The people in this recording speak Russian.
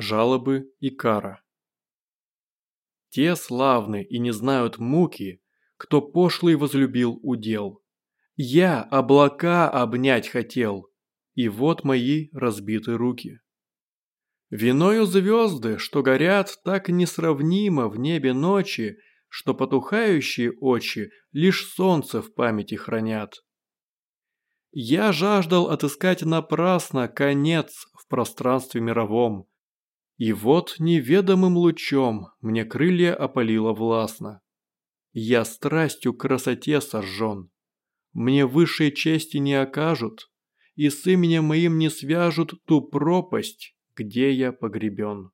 Жалобы и кара. Те славны и не знают муки, кто пошлый возлюбил удел. Я облака обнять хотел, и вот мои разбиты руки. Виною звезды, что горят так несравнимо в небе ночи, что потухающие очи лишь солнце в памяти хранят. Я жаждал отыскать напрасно конец в пространстве мировом, и вот неведомым лучом мне крылья опалило властно. Я страстью красоте сожжен. Мне высшей чести не окажут, и с именем моим не свяжут ту пропасть, где я погребен.